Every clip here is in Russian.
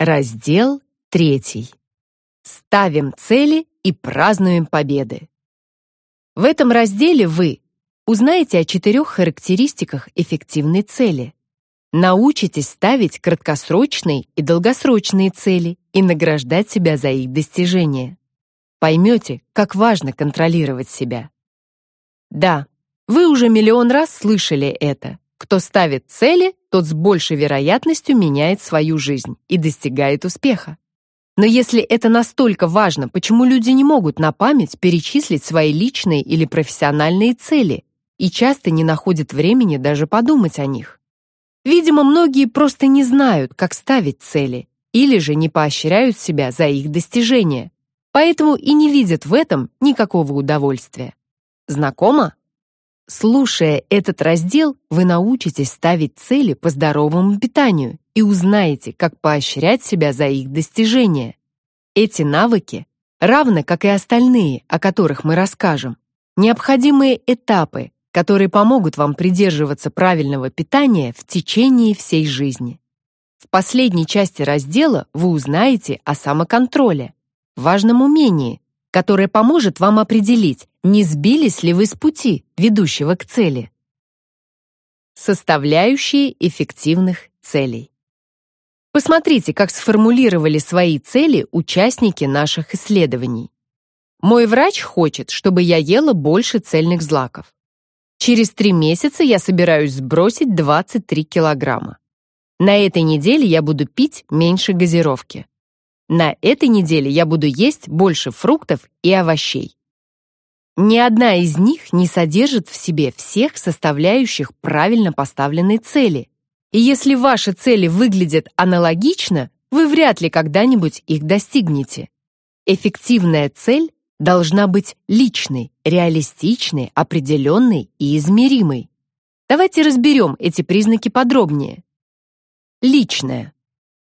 Раздел третий. Ставим цели и празднуем победы. В этом разделе вы узнаете о четырех характеристиках эффективной цели. Научитесь ставить краткосрочные и долгосрочные цели и награждать себя за их достижение. Поймете, как важно контролировать себя. Да, вы уже миллион раз слышали это. Кто ставит цели, тот с большей вероятностью меняет свою жизнь и достигает успеха. Но если это настолько важно, почему люди не могут на память перечислить свои личные или профессиональные цели и часто не находят времени даже подумать о них? Видимо, многие просто не знают, как ставить цели, или же не поощряют себя за их достижение, поэтому и не видят в этом никакого удовольствия. Знакомо? Слушая этот раздел, вы научитесь ставить цели по здоровому питанию и узнаете, как поощрять себя за их достижение. Эти навыки, равно как и остальные, о которых мы расскажем, необходимые этапы, которые помогут вам придерживаться правильного питания в течение всей жизни. В последней части раздела вы узнаете о самоконтроле, важном умении, которое поможет вам определить, не сбились ли вы с пути, ведущего к цели. Составляющие эффективных целей. Посмотрите, как сформулировали свои цели участники наших исследований. Мой врач хочет, чтобы я ела больше цельных злаков. Через три месяца я собираюсь сбросить 23 килограмма. На этой неделе я буду пить меньше газировки. На этой неделе я буду есть больше фруктов и овощей. Ни одна из них не содержит в себе всех составляющих правильно поставленной цели. И если ваши цели выглядят аналогично, вы вряд ли когда-нибудь их достигнете. Эффективная цель должна быть личной, реалистичной, определенной и измеримой. Давайте разберем эти признаки подробнее. Личная.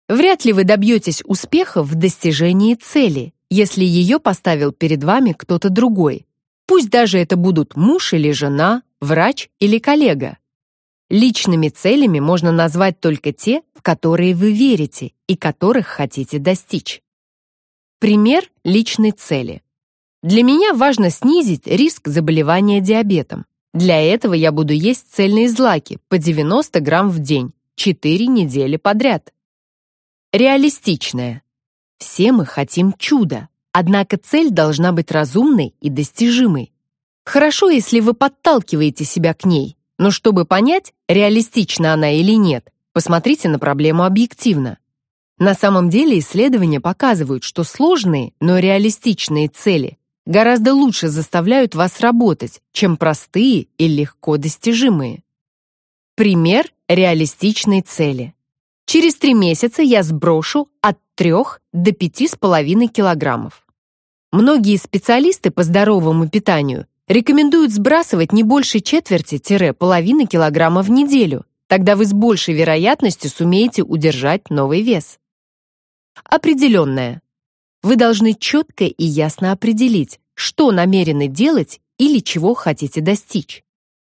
Вряд ли вы добьетесь успеха в достижении цели, если ее поставил перед вами кто-то другой. Пусть даже это будут муж или жена, врач или коллега. Личными целями можно назвать только те, в которые вы верите и которых хотите достичь. Пример личной цели. Для меня важно снизить риск заболевания диабетом. Для этого я буду есть цельные злаки по 90 грамм в день, 4 недели подряд. Реалистичное. Все мы хотим чуда, однако цель должна быть разумной и достижимой. Хорошо, если вы подталкиваете себя к ней, но чтобы понять, реалистична она или нет, посмотрите на проблему объективно. На самом деле исследования показывают, что сложные, но реалистичные цели гораздо лучше заставляют вас работать, чем простые и легко достижимые. Пример реалистичной цели. Через три месяца я сброшу от 3 до 5,5 килограммов. Многие специалисты по здоровому питанию рекомендуют сбрасывать не больше четверти-половины килограмма в неделю, тогда вы с большей вероятностью сумеете удержать новый вес. Определенное вы должны четко и ясно определить, что намерены делать или чего хотите достичь.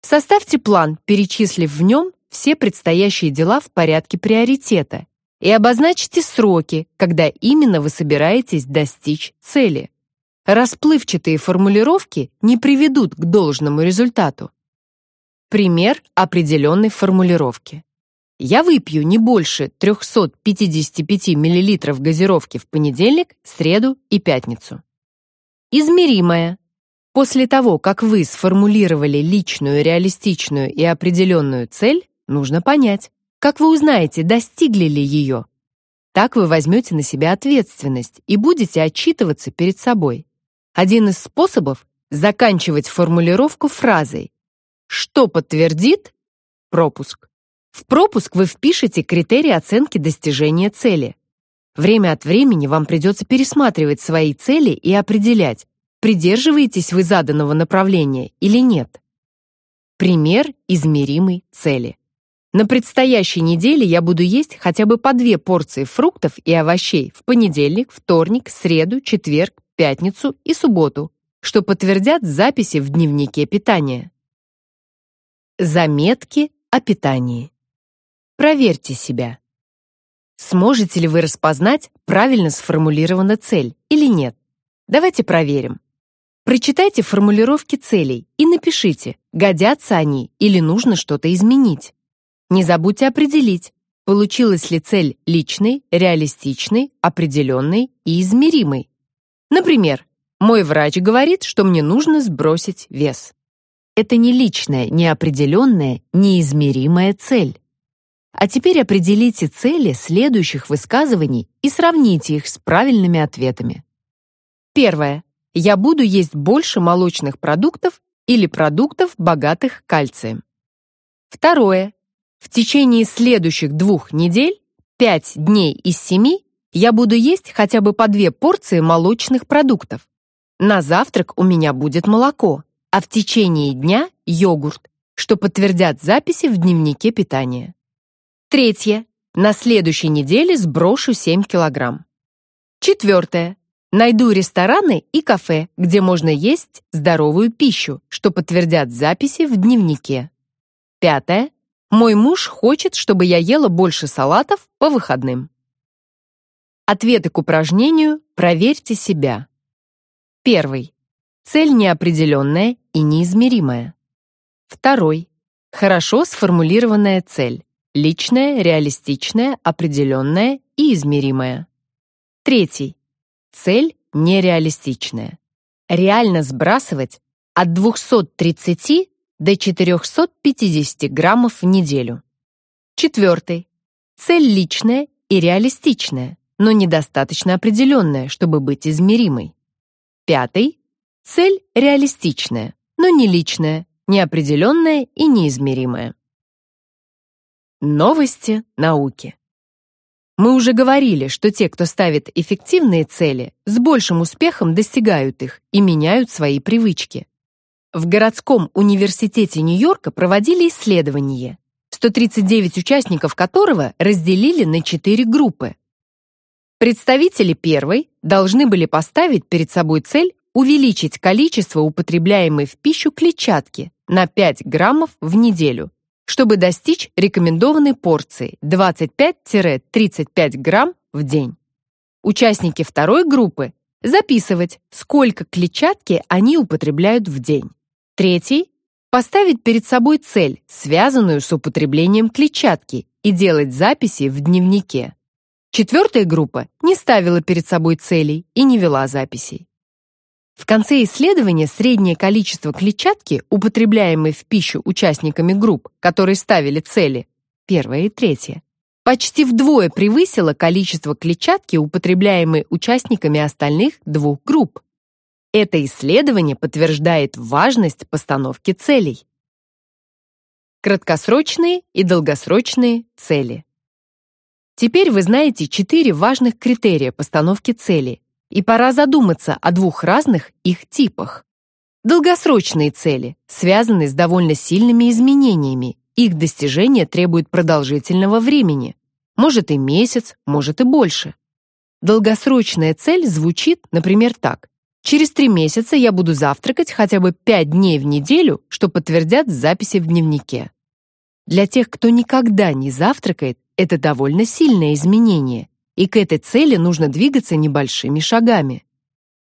Составьте план, перечислив в нем все предстоящие дела в порядке приоритета и обозначьте сроки, когда именно вы собираетесь достичь цели. Расплывчатые формулировки не приведут к должному результату. Пример определенной формулировки. Я выпью не больше 355 мл газировки в понедельник, среду и пятницу. Измеримое. После того, как вы сформулировали личную, реалистичную и определенную цель, нужно понять, как вы узнаете, достигли ли ее. Так вы возьмете на себя ответственность и будете отчитываться перед собой. Один из способов — заканчивать формулировку фразой «Что подтвердит?» Пропуск. В пропуск вы впишете критерии оценки достижения цели. Время от времени вам придется пересматривать свои цели и определять, придерживаетесь вы заданного направления или нет. Пример измеримой цели. На предстоящей неделе я буду есть хотя бы по две порции фруктов и овощей в понедельник, вторник, среду, четверг, пятницу и субботу, что подтвердят записи в дневнике питания. Заметки о питании. Проверьте себя. Сможете ли вы распознать, правильно сформулирована цель или нет? Давайте проверим. Прочитайте формулировки целей и напишите, годятся они или нужно что-то изменить. Не забудьте определить, получилась ли цель личной, реалистичной, определенной и измеримой. Например, мой врач говорит, что мне нужно сбросить вес. Это не личная, неопределенная, неизмеримая цель. А теперь определите цели следующих высказываний и сравните их с правильными ответами. Первое. Я буду есть больше молочных продуктов или продуктов, богатых кальцием. Второе. В течение следующих двух недель, 5 дней из 7, я буду есть хотя бы по две порции молочных продуктов. На завтрак у меня будет молоко, а в течение дня – йогурт, что подтвердят записи в дневнике питания. Третье. На следующей неделе сброшу 7 килограмм. Четвертое. Найду рестораны и кафе, где можно есть здоровую пищу, что подтвердят записи в дневнике. Пятое. Мой муж хочет, чтобы я ела больше салатов по выходным. Ответы к упражнению «Проверьте себя». Первый. Цель неопределенная и неизмеримая. Второй. Хорошо сформулированная цель. Личное, реалистичное, определенное и измеримое. Третий. Цель нереалистичная. Реально сбрасывать от 230 до 450 граммов в неделю. Четвертый. Цель личная и реалистичная, но недостаточно определенная, чтобы быть измеримой. Пятый. Цель реалистичная, но не личная, неопределенная и неизмеримая. Новости науки. Мы уже говорили, что те, кто ставит эффективные цели, с большим успехом достигают их и меняют свои привычки. В городском университете Нью-Йорка проводили исследование, 139 участников которого разделили на четыре группы. Представители первой должны были поставить перед собой цель увеличить количество употребляемой в пищу клетчатки на 5 граммов в неделю чтобы достичь рекомендованной порции 25-35 грамм в день. Участники второй группы записывать, сколько клетчатки они употребляют в день. Третий поставить перед собой цель, связанную с употреблением клетчатки, и делать записи в дневнике. Четвертая группа не ставила перед собой целей и не вела записей. В конце исследования среднее количество клетчатки, употребляемой в пищу участниками групп, которые ставили цели, первое и третье, почти вдвое превысило количество клетчатки, употребляемой участниками остальных двух групп. Это исследование подтверждает важность постановки целей. Краткосрочные и долгосрочные цели. Теперь вы знаете четыре важных критерия постановки цели, и пора задуматься о двух разных их типах. Долгосрочные цели связаны с довольно сильными изменениями, их достижение требует продолжительного времени, может и месяц, может и больше. Долгосрочная цель звучит, например, так. Через три месяца я буду завтракать хотя бы пять дней в неделю, что подтвердят записи в дневнике. Для тех, кто никогда не завтракает, это довольно сильное изменение, и к этой цели нужно двигаться небольшими шагами.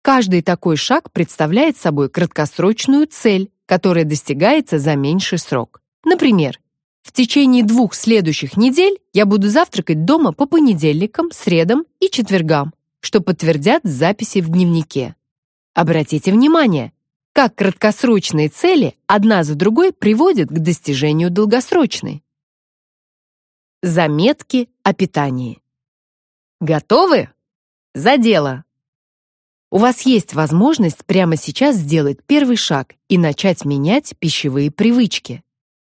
Каждый такой шаг представляет собой краткосрочную цель, которая достигается за меньший срок. Например, в течение двух следующих недель я буду завтракать дома по понедельникам, средам и четвергам, что подтвердят записи в дневнике. Обратите внимание, как краткосрочные цели одна за другой приводят к достижению долгосрочной. Заметки о питании. Готовы? За дело! У вас есть возможность прямо сейчас сделать первый шаг и начать менять пищевые привычки.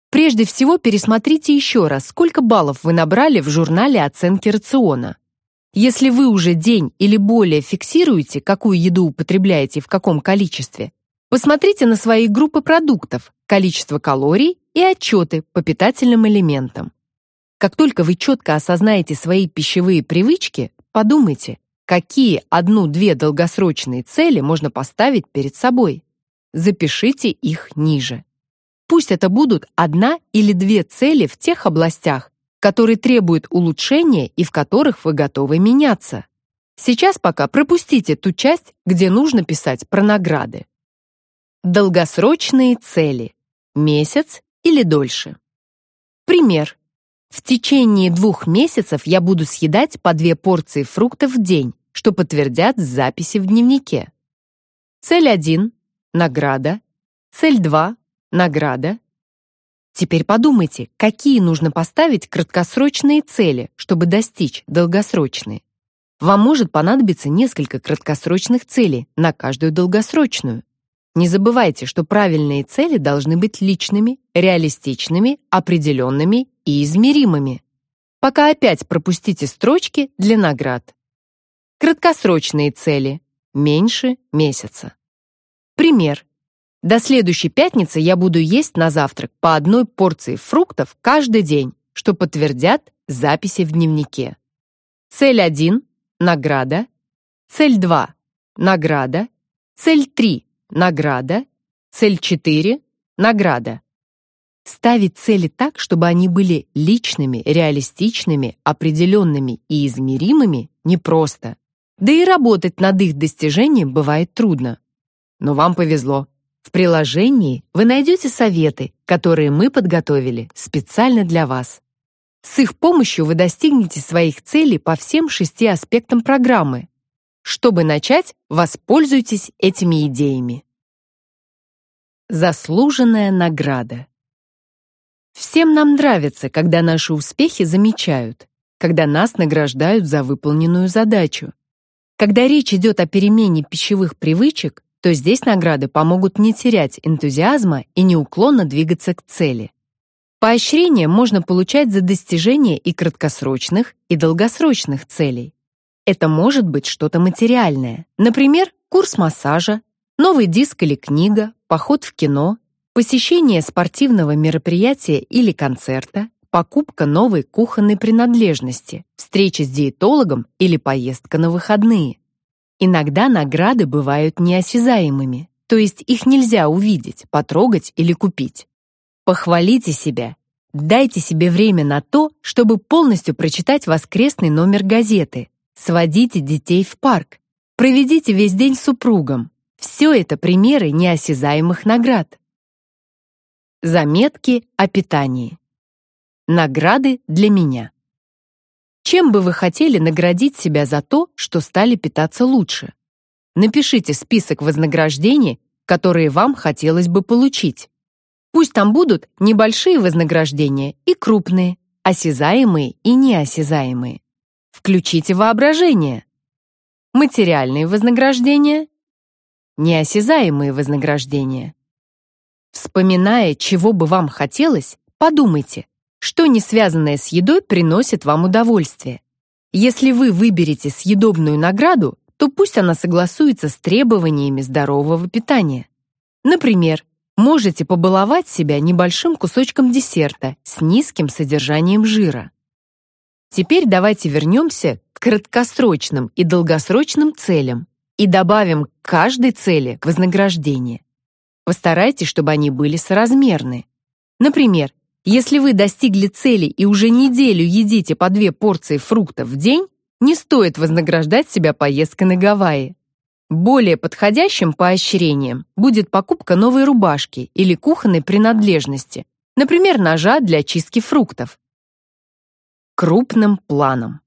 Прежде всего, пересмотрите еще раз, сколько баллов вы набрали в журнале оценки рациона. Если вы уже день или более фиксируете, какую еду употребляете и в каком количестве, посмотрите на свои группы продуктов, количество калорий и отчеты по питательным элементам. Как только вы четко осознаете свои пищевые привычки, подумайте, какие одну-две долгосрочные цели можно поставить перед собой. Запишите их ниже. Пусть это будут одна или две цели в тех областях, которые требуют улучшения и в которых вы готовы меняться. Сейчас пока пропустите ту часть, где нужно писать про награды. Долгосрочные цели. Месяц или дольше. Пример. В течение двух месяцев я буду съедать по две порции фруктов в день, что подтвердят записи в дневнике. Цель 1 – награда. Цель 2 – награда. Теперь подумайте, какие нужно поставить краткосрочные цели, чтобы достичь долгосрочные. Вам может понадобиться несколько краткосрочных целей на каждую долгосрочную. Не забывайте, что правильные цели должны быть личными, реалистичными, определенными и измеримыми. Пока опять пропустите строчки для наград. Краткосрочные цели. Меньше месяца. Пример. До следующей пятницы я буду есть на завтрак по одной порции фруктов каждый день, что подтвердят записи в дневнике. Цель 1 – награда. Цель 2 – награда. Цель 3 – награда. Цель 4 – награда. Ставить цели так, чтобы они были личными, реалистичными, определенными и измеримыми, непросто. Да и работать над их достижением бывает трудно. Но вам повезло. В приложении вы найдете советы, которые мы подготовили специально для вас. С их помощью вы достигнете своих целей по всем шести аспектам программы. Чтобы начать, воспользуйтесь этими идеями. Заслуженная награда. Всем нам нравится, когда наши успехи замечают, когда нас награждают за выполненную задачу. Когда речь идет о перемене пищевых привычек, то здесь награды помогут не терять энтузиазма и неуклонно двигаться к цели. Поощрение можно получать за достижение и краткосрочных, и долгосрочных целей. Это может быть что-то материальное, например, курс массажа, новый диск или книга, поход в кино, посещение спортивного мероприятия или концерта, покупка новой кухонной принадлежности, встреча с диетологом или поездка на выходные. Иногда награды бывают неосязаемыми, то есть их нельзя увидеть, потрогать или купить. Похвалите себя. Дайте себе время на то, чтобы полностью прочитать воскресный номер газеты. Сводите детей в парк. Проведите весь день с супругом. Все это примеры неосязаемых наград. Заметки о питании. Награды для меня. Чем бы вы хотели наградить себя за то, что стали питаться лучше? Напишите список вознаграждений, которые вам хотелось бы получить. Пусть там будут небольшие вознаграждения и крупные, осязаемые и неосязаемые. Включите воображение. Материальные вознаграждения, неосязаемые вознаграждения. Вспоминая, чего бы вам хотелось, подумайте, что не связанное с едой приносит вам удовольствие. Если вы выберете съедобную награду, то пусть она согласуется с требованиями здорового питания. Например, можете побаловать себя небольшим кусочком десерта с низким содержанием жира. Теперь давайте вернемся к краткосрочным и долгосрочным целям и добавим к каждой цели вознаграждение. Постарайтесь, чтобы они были соразмерны. Например, если вы достигли цели и уже неделю едите по две порции фруктов в день, не стоит вознаграждать себя поездкой на Гавайи. Более подходящим поощрением будет покупка новой рубашки или кухонной принадлежности, например, ножа для чистки фруктов. Крупным планом.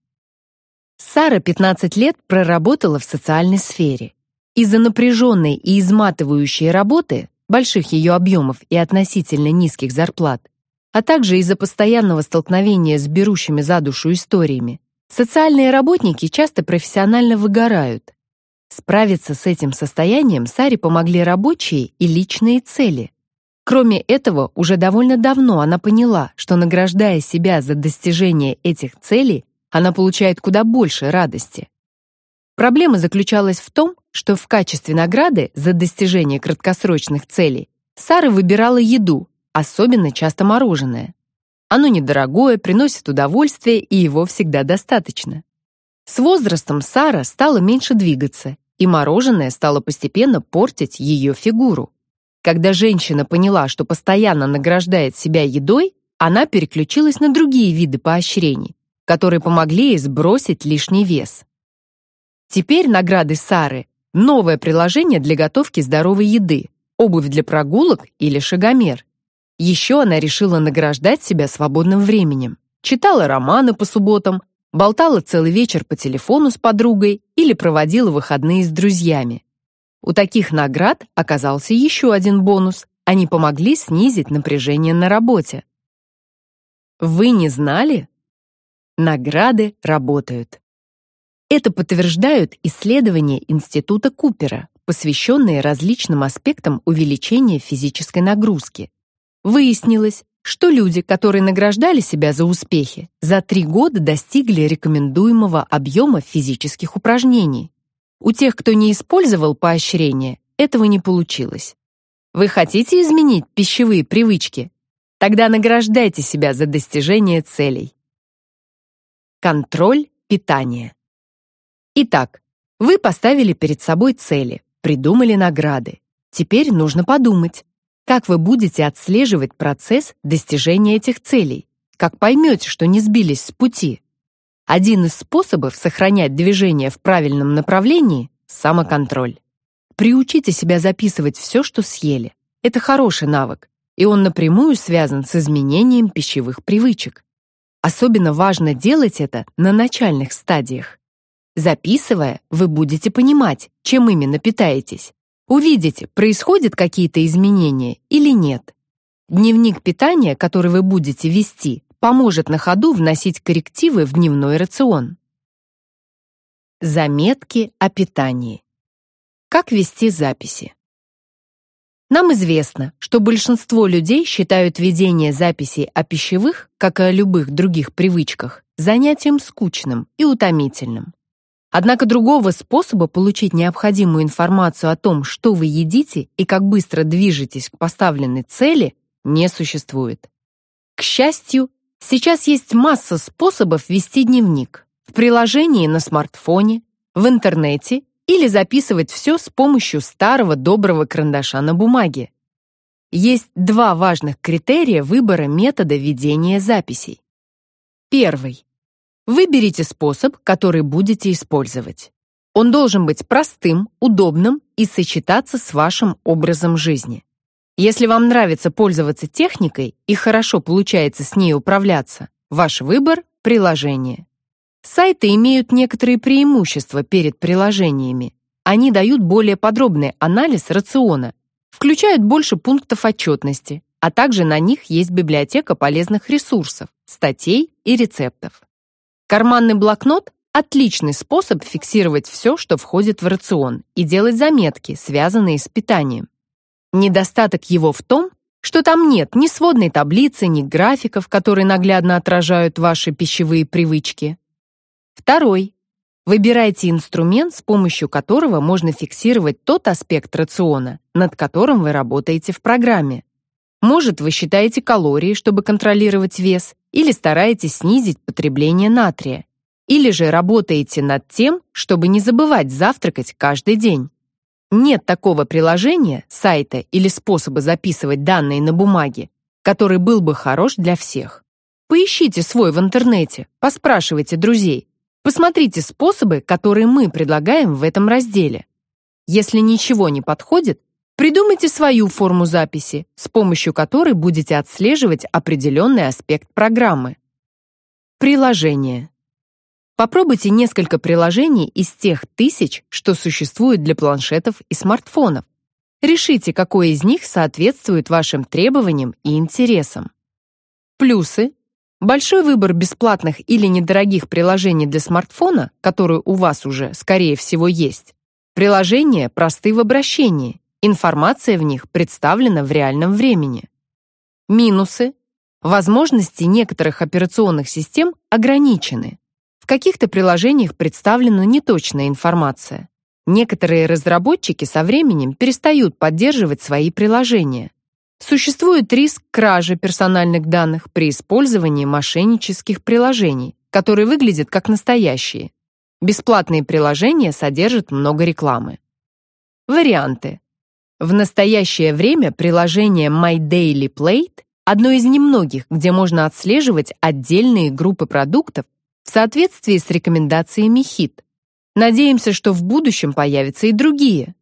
Сара 15 лет проработала в социальной сфере. Из-за напряженной и изматывающей работы, больших ее объемов и относительно низких зарплат, а также из-за постоянного столкновения с берущими за душу историями, социальные работники часто профессионально выгорают. Справиться с этим состоянием Саре помогли рабочие и личные цели. Кроме этого, уже довольно давно она поняла, что награждая себя за достижение этих целей, она получает куда больше радости. Проблема заключалась в том, что в качестве награды за достижение краткосрочных целей Сара выбирала еду, особенно часто мороженое. Оно недорогое, приносит удовольствие, и его всегда достаточно. С возрастом Сара стала меньше двигаться, и мороженое стало постепенно портить ее фигуру. Когда женщина поняла, что постоянно награждает себя едой, она переключилась на другие виды поощрений, которые помогли ей сбросить лишний вес. Теперь награды Сары — новое приложение для готовки здоровой еды, обувь для прогулок или шагомер. Еще она решила награждать себя свободным временем. Читала романы по субботам, болтала целый вечер по телефону с подругой или проводила выходные с друзьями. У таких наград оказался еще один бонус. Они помогли снизить напряжение на работе. Вы не знали? Награды работают. Это подтверждают исследования Института Купера, посвященные различным аспектам увеличения физической нагрузки. Выяснилось, что люди, которые награждали себя за успехи, за три года достигли рекомендуемого объема физических упражнений. У тех, кто не использовал поощрение, этого не получилось. Вы хотите изменить пищевые привычки? Тогда награждайте себя за достижение целей. Контроль питания. Итак, вы поставили перед собой цели, придумали награды. Теперь нужно подумать, как вы будете отслеживать процесс достижения этих целей, как поймете, что не сбились с пути. Один из способов сохранять движение в правильном направлении — самоконтроль. Приучите себя записывать все, что съели. Это хороший навык, и он напрямую связан с изменением пищевых привычек. Особенно важно делать это на начальных стадиях. Записывая, вы будете понимать, чем именно питаетесь. Увидите, происходят какие-то изменения или нет. Дневник питания, который вы будете вести, поможет на ходу вносить коррективы в дневной рацион. Заметки о питании. Как вести записи? Нам известно, что большинство людей считают ведение записей о пищевых, как и о любых других привычках, занятием скучным и утомительным. Однако другого способа получить необходимую информацию о том, что вы едите и как быстро движетесь к поставленной цели, не существует. К счастью, сейчас есть масса способов вести дневник в приложении на смартфоне, в интернете или записывать все с помощью старого доброго карандаша на бумаге. Есть два важных критерия выбора метода ведения записей. Первый. Выберите способ, который будете использовать. Он должен быть простым, удобным и сочетаться с вашим образом жизни. Если вам нравится пользоваться техникой и хорошо получается с ней управляться, ваш выбор — приложение. Сайты имеют некоторые преимущества перед приложениями. Они дают более подробный анализ рациона, включают больше пунктов отчетности, а также на них есть библиотека полезных ресурсов, статей и рецептов. Карманный блокнот — отличный способ фиксировать все, что входит в рацион, и делать заметки, связанные с питанием. Недостаток его в том, что там нет ни сводной таблицы, ни графиков, которые наглядно отражают ваши пищевые привычки. Второй. Выбирайте инструмент, с помощью которого можно фиксировать тот аспект рациона, над которым вы работаете в программе. Может, вы считаете калории, чтобы контролировать вес, или стараетесь снизить потребление натрия, или же работаете над тем, чтобы не забывать завтракать каждый день. Нет такого приложения, сайта или способа записывать данные на бумаге, который был бы хорош для всех. Поищите свой в интернете, поспрашивайте друзей, Посмотрите способы, которые мы предлагаем в этом разделе. Если ничего не подходит, придумайте свою форму записи, с помощью которой будете отслеживать определенный аспект программы. Приложение. Попробуйте несколько приложений из тех тысяч, что существуют для планшетов и смартфонов. Решите, какое из них соответствует вашим требованиям и интересам. Плюсы Большой выбор бесплатных или недорогих приложений для смартфона, которые у вас уже, скорее всего, есть. Приложения просты в обращении, информация в них представлена в реальном времени. Минусы. Возможности некоторых операционных систем ограничены. В каких-то приложениях представлена неточная информация. Некоторые разработчики со временем перестают поддерживать свои приложения. Существует риск кражи персональных данных при использовании мошеннических приложений, которые выглядят как настоящие. Бесплатные приложения содержат много рекламы. Варианты. В настоящее время приложение My Daily Plate одно из немногих, где можно отслеживать отдельные группы продуктов в соответствии с рекомендациями HIT. Надеемся, что в будущем появятся и другие.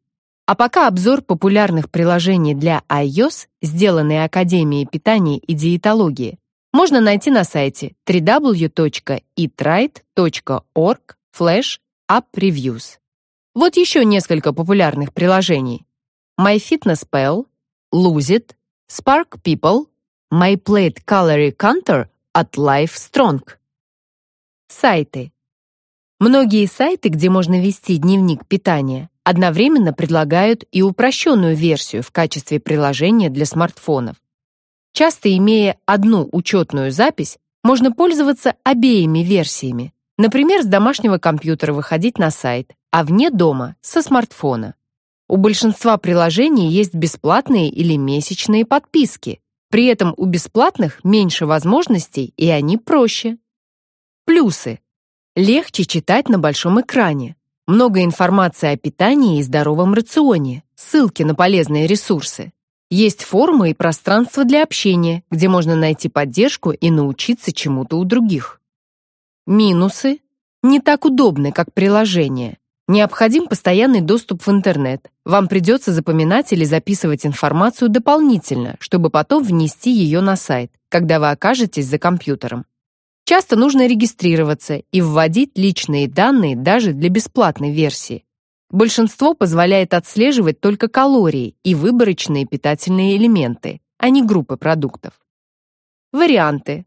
А пока обзор популярных приложений для iOS, сделанный Академией питания и диетологии, можно найти на сайте www.eatright.org slash appreviews. Вот еще несколько популярных приложений. MyFitnessPal, Lose It, Spark People, MyPlate Calorie Counter от LifeStrong. Сайты. Многие сайты, где можно вести дневник питания, одновременно предлагают и упрощенную версию в качестве приложения для смартфонов. Часто имея одну учетную запись, можно пользоваться обеими версиями. Например, с домашнего компьютера выходить на сайт, а вне дома — со смартфона. У большинства приложений есть бесплатные или месячные подписки. При этом у бесплатных меньше возможностей, и они проще. Плюсы. Легче читать на большом экране. Много информации о питании и здоровом рационе, ссылки на полезные ресурсы. Есть форумы и пространство для общения, где можно найти поддержку и научиться чему-то у других. Минусы не так удобны, как приложение. Необходим постоянный доступ в интернет. Вам придется запоминать или записывать информацию дополнительно, чтобы потом внести ее на сайт, когда вы окажетесь за компьютером. Часто нужно регистрироваться и вводить личные данные даже для бесплатной версии. Большинство позволяет отслеживать только калории и выборочные питательные элементы, а не группы продуктов. Варианты.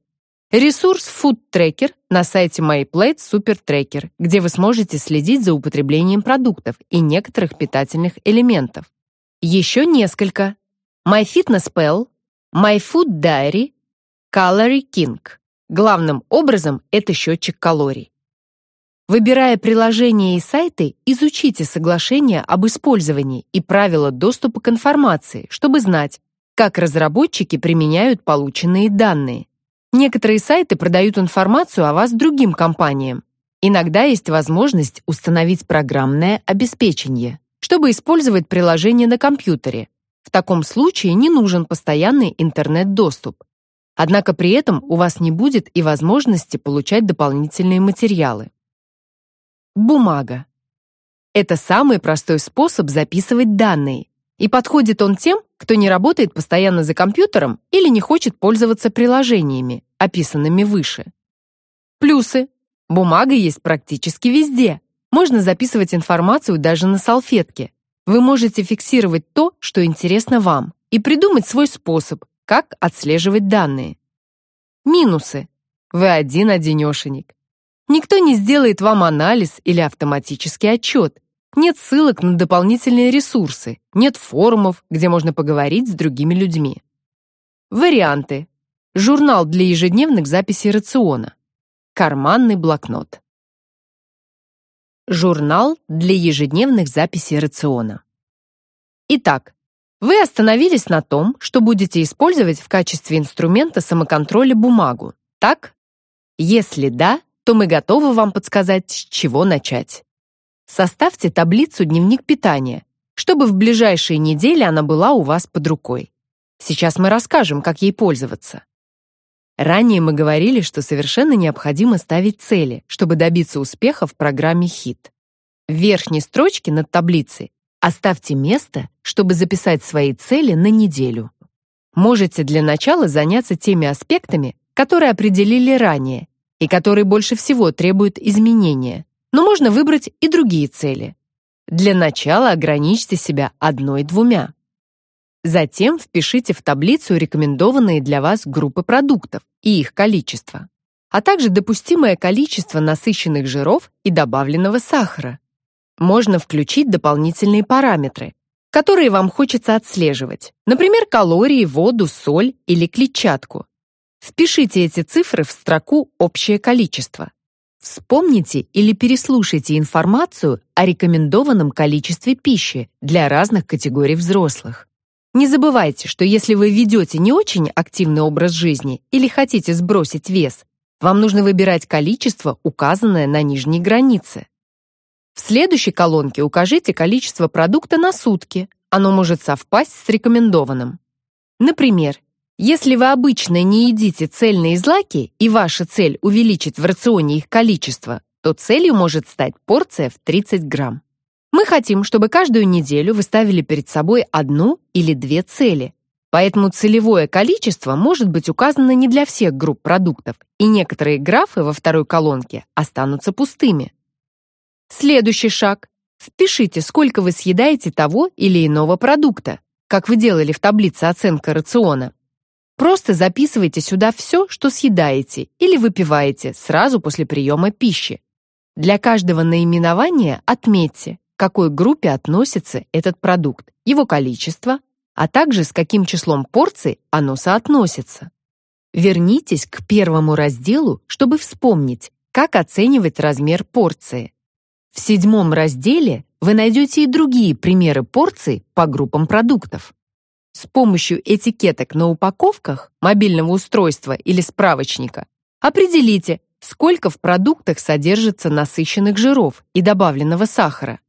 Ресурс Food Tracker на сайте MyPlate Super Tracker, где вы сможете следить за употреблением продуктов и некоторых питательных элементов. Еще несколько. MyFitnessPal, MyFood Diary, Calorie King. Главным образом это счетчик калорий. Выбирая приложения и сайты, изучите соглашение об использовании и правила доступа к информации, чтобы знать, как разработчики применяют полученные данные. Некоторые сайты продают информацию о вас другим компаниям. Иногда есть возможность установить программное обеспечение, чтобы использовать приложение на компьютере. В таком случае не нужен постоянный интернет-доступ. Однако при этом у вас не будет и возможности получать дополнительные материалы. Бумага. Это самый простой способ записывать данные, и подходит он тем, кто не работает постоянно за компьютером или не хочет пользоваться приложениями, описанными выше. Плюсы. Бумага есть практически везде. Можно записывать информацию даже на салфетке. Вы можете фиксировать то, что интересно вам, и придумать свой способ, как отслеживать данные. Минусы. Вы один-одинешенек. Никто не сделает вам анализ или автоматический отчет. Нет ссылок на дополнительные ресурсы, нет форумов, где можно поговорить с другими людьми. Варианты. Журнал для ежедневных записей рациона. Карманный блокнот. Журнал для ежедневных записей рациона. Итак, вы остановились на том, что будете использовать в качестве инструмента самоконтроля бумагу, так? Если да, то мы готовы вам подсказать, с чего начать. Составьте таблицу «Дневник питания», чтобы в ближайшие недели она была у вас под рукой. Сейчас мы расскажем, как ей пользоваться. Ранее мы говорили, что совершенно необходимо ставить цели, чтобы добиться успеха в программе HIT. В верхней строчке над таблицей оставьте место, чтобы записать свои цели на неделю. Можете для начала заняться теми аспектами, которые определили ранее и которые больше всего требуют изменения. Но можно выбрать и другие цели. Для начала ограничьте себя одной-двумя. Затем впишите в таблицу рекомендованные для вас группы продуктов и их количество, а также допустимое количество насыщенных жиров и добавленного сахара. Можно включить дополнительные параметры, которые вам хочется отслеживать, например, калории, воду, соль или клетчатку. Впишите эти цифры в строку «Общее количество». Вспомните или переслушайте информацию о рекомендованном количестве пищи для разных категорий взрослых. Не забывайте, что если вы ведете не очень активный образ жизни или хотите сбросить вес, вам нужно выбирать количество, указанное на нижней границе. В следующей колонке укажите количество продукта на сутки. Оно может совпасть с рекомендованным. Например, Если вы обычно не едите цельные злаки и ваша цель увеличить в рационе их количество, то целью может стать порция в 30 грамм. Мы хотим, чтобы каждую неделю вы ставили перед собой одну или две цели. Поэтому целевое количество может быть указано не для всех групп продуктов, и некоторые графы во второй колонке останутся пустыми. Следующий шаг. Впишите, сколько вы съедаете того или иного продукта, как вы делали в таблице оценка рациона. Просто записывайте сюда все, что съедаете или выпиваете сразу после приема пищи. Для каждого наименования отметьте, к какой группе относится этот продукт, его количество, а также с каким числом порций оно соотносится. Вернитесь к первому разделу, чтобы вспомнить, как оценивать размер порции. В седьмом разделе вы найдете и другие примеры порций по группам продуктов. С помощью этикеток на упаковках, мобильного устройства или справочника определите, сколько в продуктах содержится насыщенных жиров и добавленного сахара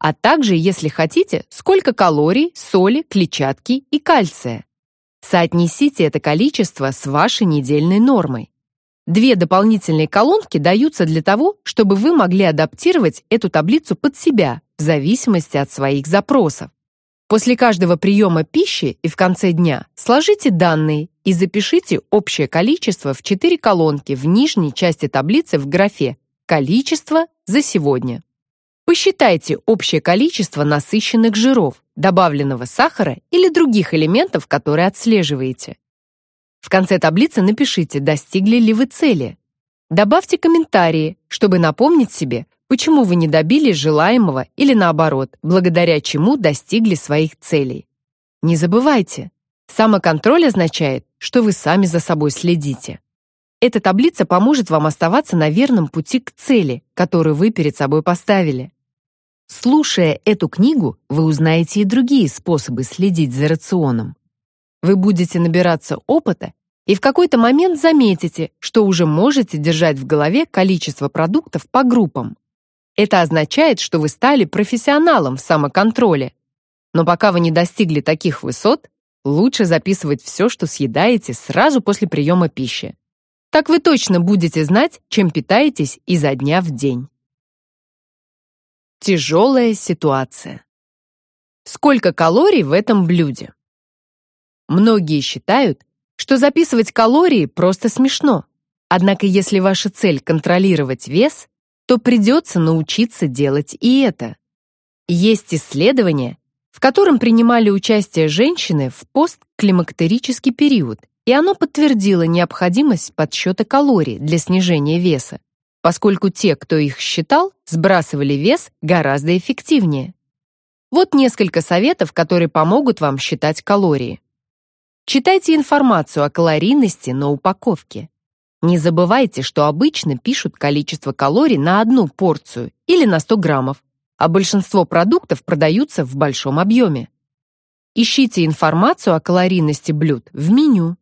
а также, если хотите, сколько калорий, соли, клетчатки и кальция. Соотнесите это количество с вашей недельной нормой. Две дополнительные колонки даются для того, чтобы вы могли адаптировать эту таблицу под себя в зависимости от своих запросов. После каждого приема пищи и в конце дня сложите данные и запишите общее количество в четыре колонки в нижней части таблицы в графе «Количество за сегодня». Посчитайте общее количество насыщенных жиров, добавленного сахара или других элементов, которые отслеживаете. В конце таблицы напишите, достигли ли вы цели. Добавьте комментарии, чтобы напомнить себе, почему вы не добились желаемого или наоборот, благодаря чему достигли своих целей. Не забывайте, самоконтроль означает, что вы сами за собой следите. Эта таблица поможет вам оставаться на верном пути к цели, которую вы перед собой поставили. Слушая эту книгу, вы узнаете и другие способы следить за рационом. Вы будете набираться опыта и в какой-то момент заметите, что уже можете держать в голове количество продуктов по группам. Это означает, что вы стали профессионалом в самоконтроле. Но пока вы не достигли таких высот, лучше записывать все, что съедаете сразу после приема пищи. Так вы точно будете знать, чем питаетесь изо дня в день. Тяжелая ситуация. Сколько калорий в этом блюде? Многие считают, что записывать калории просто смешно. Однако если ваша цель контролировать вес, то придется научиться делать и это. Есть исследование, в котором принимали участие женщины в постклимактерический период, и оно подтвердило необходимость подсчета калорий для снижения веса поскольку те, кто их считал, сбрасывали вес гораздо эффективнее. Вот несколько советов, которые помогут вам считать калории. Читайте информацию о калорийности на упаковке. Не забывайте, что обычно пишут количество калорий на одну порцию или на 100 граммов, а большинство продуктов продаются в большом объеме. Ищите информацию о калорийности блюд в меню.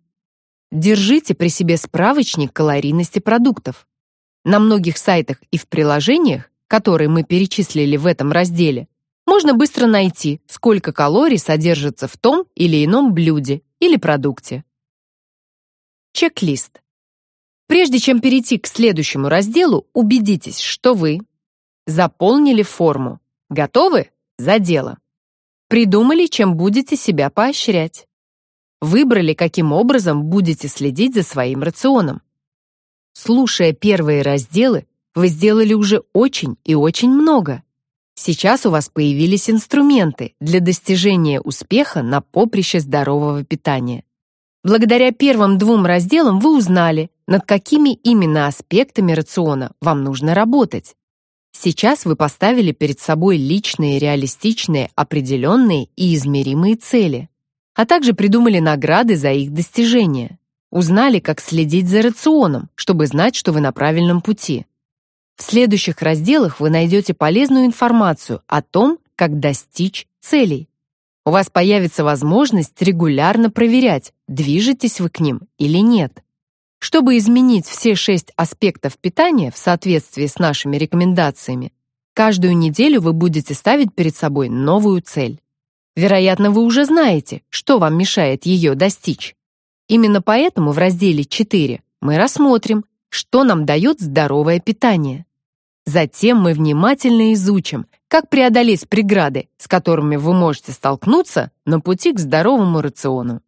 Держите при себе справочник калорийности продуктов. На многих сайтах и в приложениях, которые мы перечислили в этом разделе, можно быстро найти, сколько калорий содержится в том или ином блюде или продукте. Чек-лист. Прежде чем перейти к следующему разделу, убедитесь, что вы заполнили форму. Готовы? За дело. Придумали, чем будете себя поощрять. Выбрали, каким образом будете следить за своим рационом. Слушая первые разделы, вы сделали уже очень и очень много. Сейчас у вас появились инструменты для достижения успеха на поприще здорового питания. Благодаря первым двум разделам вы узнали, над какими именно аспектами рациона вам нужно работать. Сейчас вы поставили перед собой личные, реалистичные, определенные и измеримые цели, а также придумали награды за их достижение. Узнали, как следить за рационом, чтобы знать, что вы на правильном пути. В следующих разделах вы найдете полезную информацию о том, как достичь целей. У вас появится возможность регулярно проверять, движетесь вы к ним или нет. Чтобы изменить все шесть аспектов питания в соответствии с нашими рекомендациями, каждую неделю вы будете ставить перед собой новую цель. Вероятно, вы уже знаете, что вам мешает ее достичь. Именно поэтому в разделе 4 мы рассмотрим, что нам дает здоровое питание. Затем мы внимательно изучим, как преодолеть преграды, с которыми вы можете столкнуться на пути к здоровому рациону.